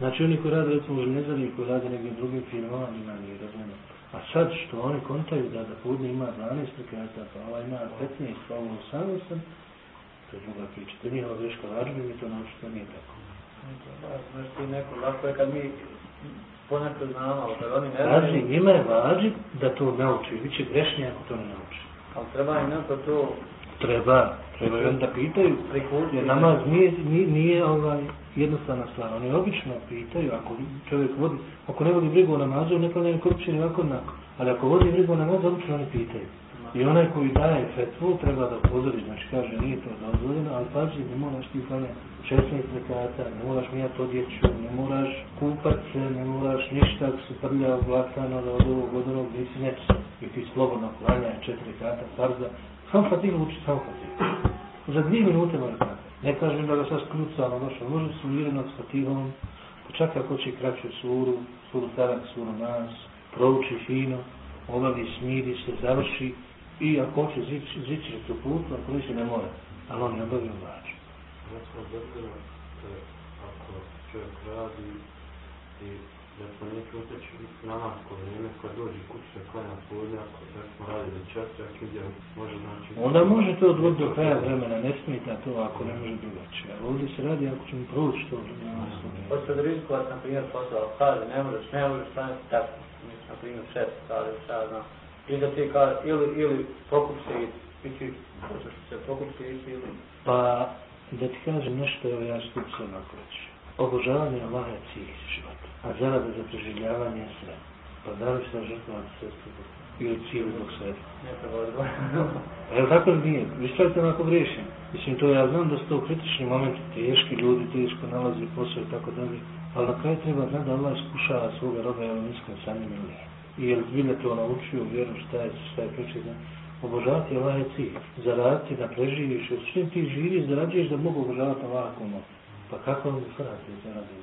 Znači oni koji rade recimo u željezari, koji rade nekim drugim firmama, njima nije dozvoljeno. A sad što oni kontaju da da podne ima 12 rekata, pa ova ima 15, pa ovo 18, to je druga priča. To je njihova greška vađbi, mi to naučiti, to nije tako. Znaš ti neko, lako je kad mi ponekad znamo, ali kad oni ne Pazi, njima je vađib da to nauči, bit će grešnije ako to ne nauči. ali treba im neko to Treba, treba i onda pitaju, jer namaz nije, nije, nije ovaj, jednostavna stvar. Oni obično pitaju, ako čovjek vodi, ako ne vodi brigu o namazu, ne klanjaju kopće ni ovako onako. Ali ako vodi brigu o namazu, obično oni pitaju. I onaj koji daje fetvu treba da upozori, znači kaže nije to dozvoljeno, ali pazi, ne moraš ti klanjati 16 rekata, ne moraš mijati odjeću, ne moraš kupat se, ne moraš ništa, ako se prlja vlakano od ovog od onog, nisi neče. I ti slobodno klanjaj četiri rekata farza, sam fatihu uči sam fatihu. Za dvije minute mora klanjati. Ne kažem da ga sad skrucamo, došao, može se mirno s fatihom, pa čak ako će kraću suru, suru tarak, suru nas, prouči fino, obavi, smiri se, završi, i ako hoće zići, tu put, ako više ne mora, ali on. Recimo, dozvoljeno da ako čovjek radi i neće uteći namasko vrijeme kad dođe kući da klanja podne, ako recimo radi do četiri, ako ide, može znači... Onda može to odvoditi do kraja vremena, ne smeta to ako ne može drugačije. Ali ovdje se radi ako ćemo proći to namasko vrijeme. Hoće da rizikovat, na primjer, posao, kaže, ne možeš, ne možeš staniti tako, mislim, na primjer, šest, kaže, šta ja znam. I da ti kaže, ili, ili pokup se i, i ti, hoćeš se pokup se i ili, Pa, da ti kažem nešto, evo ja se onako reći. Obožavanje Allaha je cilj života, a zarada za preživljavanje je sve. Pa da li se žrtvovati sestru ili cijeli zbog sveta? Evo tako li nije? Ispravite me ako griješim. Mislim, to ja znam da su to kritični momenti, teški ljudi, teško nalazi posao i tako dalje. Ali na kraju treba znati da Allah iskušava svoga roba, evo niskom sa njim ili nije. I jer zbilja to naučio, vjerujem šta je, šta je priča, da obožavati Allah je cilj. Zaraditi da preživiš, jer svim ti živi zarađuješ da mogu obožavati Allah ako mogu. Pa kako on zaradi zaradi?